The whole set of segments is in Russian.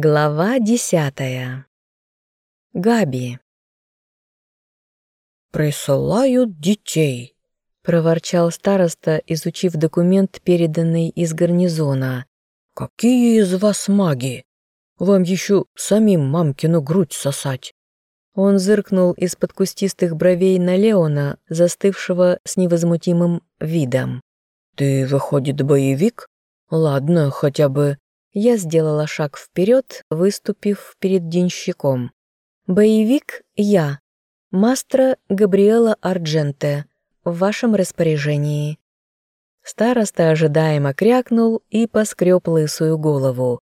Глава десятая. Габи. «Присылают детей», — проворчал староста, изучив документ, переданный из гарнизона. «Какие из вас маги? Вам еще самим мамкину грудь сосать». Он зыркнул из-под кустистых бровей на Леона, застывшего с невозмутимым видом. «Ты, выходит, боевик? Ладно, хотя бы я сделала шаг вперед, выступив перед денщиком. «Боевик я, Мастра Габриэла Ардженте, в вашем распоряжении». Староста ожидаемо крякнул и поскреб лысую голову.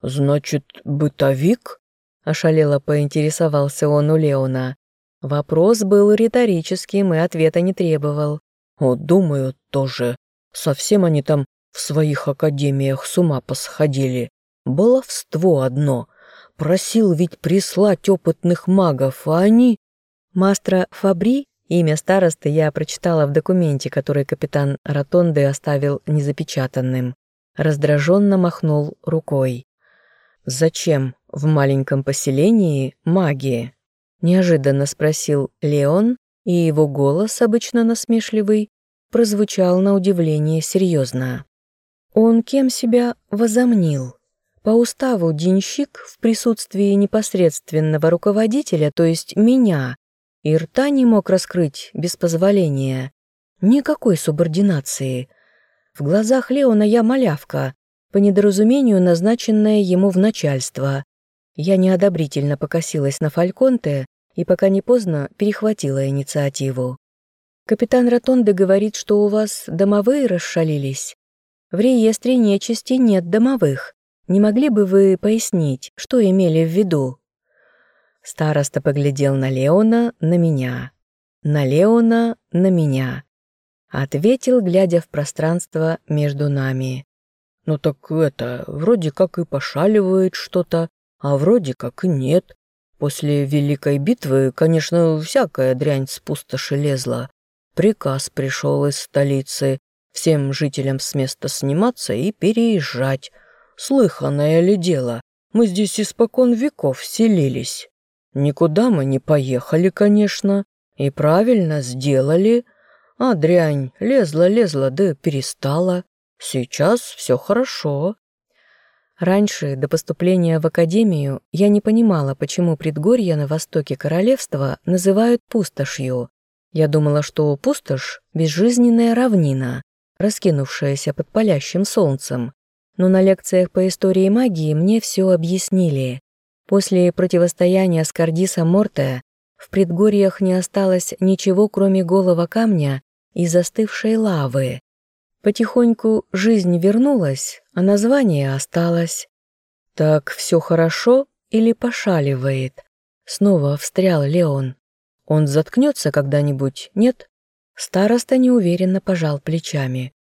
«Значит, бытовик?» – ошалело поинтересовался он у Леона. Вопрос был риторическим и ответа не требовал. «О, думаю, тоже. Совсем они там в своих академиях с ума посходили. Баловство одно. Просил ведь прислать опытных магов, а они... Мастра Фабри, имя старосты я прочитала в документе, который капитан Ротонды оставил незапечатанным. Раздраженно махнул рукой. «Зачем в маленьком поселении магии?» Неожиданно спросил Леон, и его голос, обычно насмешливый, прозвучал на удивление серьезно. Он кем себя возомнил? По уставу денщик в присутствии непосредственного руководителя, то есть меня, и рта не мог раскрыть без позволения. Никакой субординации. В глазах Леона я малявка, по недоразумению назначенная ему в начальство. Я неодобрительно покосилась на Фальконте и, пока не поздно, перехватила инициативу. «Капитан Ротонде говорит, что у вас домовые расшалились. В реестре нечисти нет домовых. Не могли бы вы пояснить, что имели в виду?» Староста поглядел на Леона, на меня. На Леона, на меня. Ответил, глядя в пространство между нами. «Ну так это, вроде как и пошаливает что-то, а вроде как и нет. После Великой битвы, конечно, всякая дрянь с пустоши лезла. Приказ пришел из столицы, всем жителям с места сниматься и переезжать. Слыханное ли дело, мы здесь испокон веков селились. Никуда мы не поехали, конечно, и правильно сделали. А дрянь лезла-лезла, да перестала. Сейчас все хорошо. Раньше, до поступления в академию, я не понимала, почему предгорья на востоке королевства называют пустошью. Я думала, что пустошь – безжизненная равнина, раскинувшаяся под палящим солнцем. Но на лекциях по истории магии мне все объяснили. После противостояния с Кардисом Морте в предгорьях не осталось ничего, кроме голого камня и застывшей лавы. Потихоньку жизнь вернулась, а название осталось. «Так все хорошо или пошаливает?» Снова встрял Леон. «Он заткнется когда-нибудь, нет?» Староста неуверенно пожал плечами.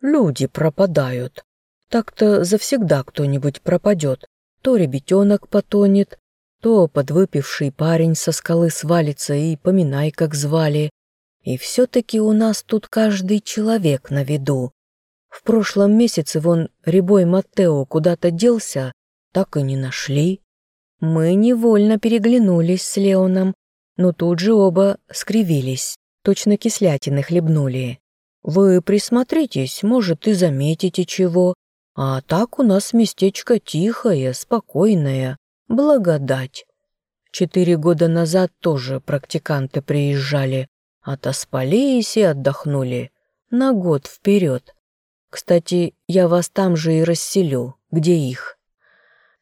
«Люди пропадают. Так-то завсегда кто-нибудь пропадет. То ребятенок потонет, то подвыпивший парень со скалы свалится и поминай, как звали. И все-таки у нас тут каждый человек на виду. В прошлом месяце вон Рябой Маттео куда-то делся, так и не нашли. Мы невольно переглянулись с Леоном, но тут же оба скривились точно кислятины хлебнули. Вы присмотритесь, может, и заметите чего. А так у нас местечко тихое, спокойное, благодать. Четыре года назад тоже практиканты приезжали, отоспались и отдохнули. На год вперед. Кстати, я вас там же и расселю, где их.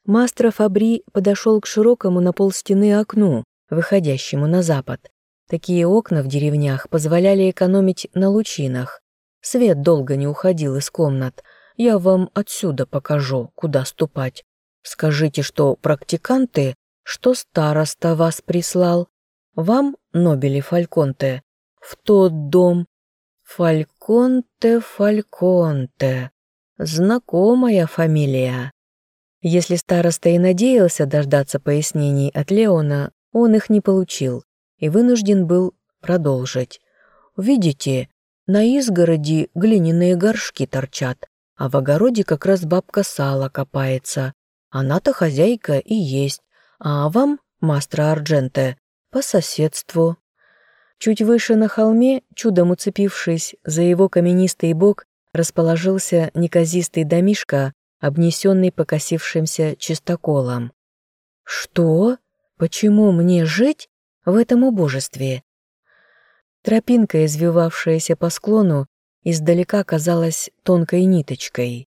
Мастер Фабри подошел к широкому на полстены окну, выходящему на запад, Такие окна в деревнях позволяли экономить на лучинах. Свет долго не уходил из комнат. Я вам отсюда покажу, куда ступать. Скажите, что практиканты, что староста вас прислал. Вам, Нобели Фальконте, в тот дом. Фальконте, Фальконте. Знакомая фамилия. Если староста и надеялся дождаться пояснений от Леона, он их не получил и вынужден был продолжить. «Видите, на изгороди глиняные горшки торчат, а в огороде как раз бабка сала копается. Она-то хозяйка и есть, а вам, мастер Ардженте, по соседству. Чуть выше на холме, чудом уцепившись за его каменистый бок, расположился неказистый домишка, обнесенный покосившимся чистоколом. «Что? Почему мне жить в этом убожестве?» Тропинка, извивавшаяся по склону, издалека казалась тонкой ниточкой.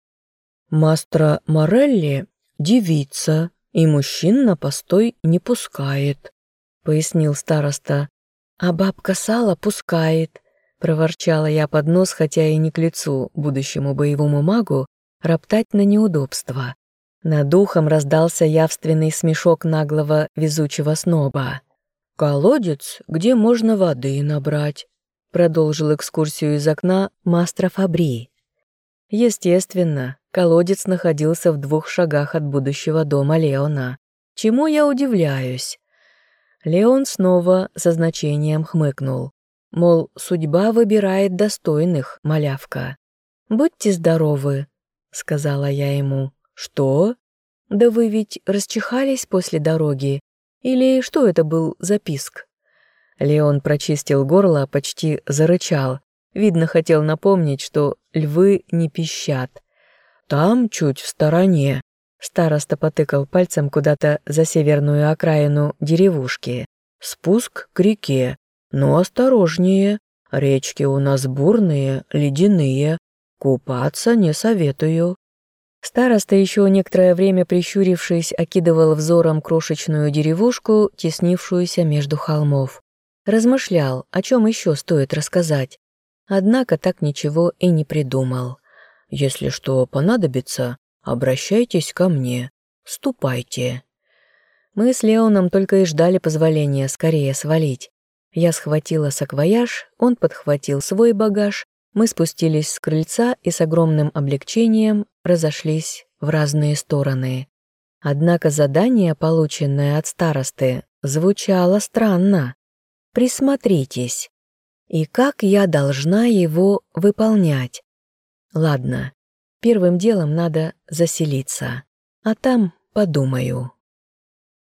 «Мастра Морелли — девица, и мужчин на постой не пускает», — пояснил староста. «А бабка Сала пускает», — проворчала я под нос, хотя и не к лицу будущему боевому магу, роптать на неудобства. Над духом раздался явственный смешок наглого везучего сноба. «Колодец, где можно воды набрать», — продолжил экскурсию из окна мастер Фабри. Естественно, колодец находился в двух шагах от будущего дома Леона. Чему я удивляюсь? Леон снова со значением хмыкнул. Мол, судьба выбирает достойных, малявка. «Будьте здоровы», — сказала я ему. «Что? Да вы ведь расчихались после дороги? Или что это был за писк?» Леон прочистил горло, почти зарычал. Видно, хотел напомнить, что львы не пищат. «Там, чуть в стороне», Староста потыкал пальцем куда-то за северную окраину деревушки. «Спуск к реке. Но осторожнее. Речки у нас бурные, ледяные. Купаться не советую». Староста еще некоторое время прищурившись, окидывал взором крошечную деревушку, теснившуюся между холмов. Размышлял, о чем еще стоит рассказать. Однако так ничего и не придумал. «Если что понадобится, обращайтесь ко мне. Ступайте». Мы с Леоном только и ждали позволения скорее свалить. Я схватила саквояж, он подхватил свой багаж, мы спустились с крыльца и с огромным облегчением разошлись в разные стороны. Однако задание, полученное от старосты, звучало странно. Присмотритесь. И как я должна его выполнять? Ладно, первым делом надо заселиться, а там подумаю.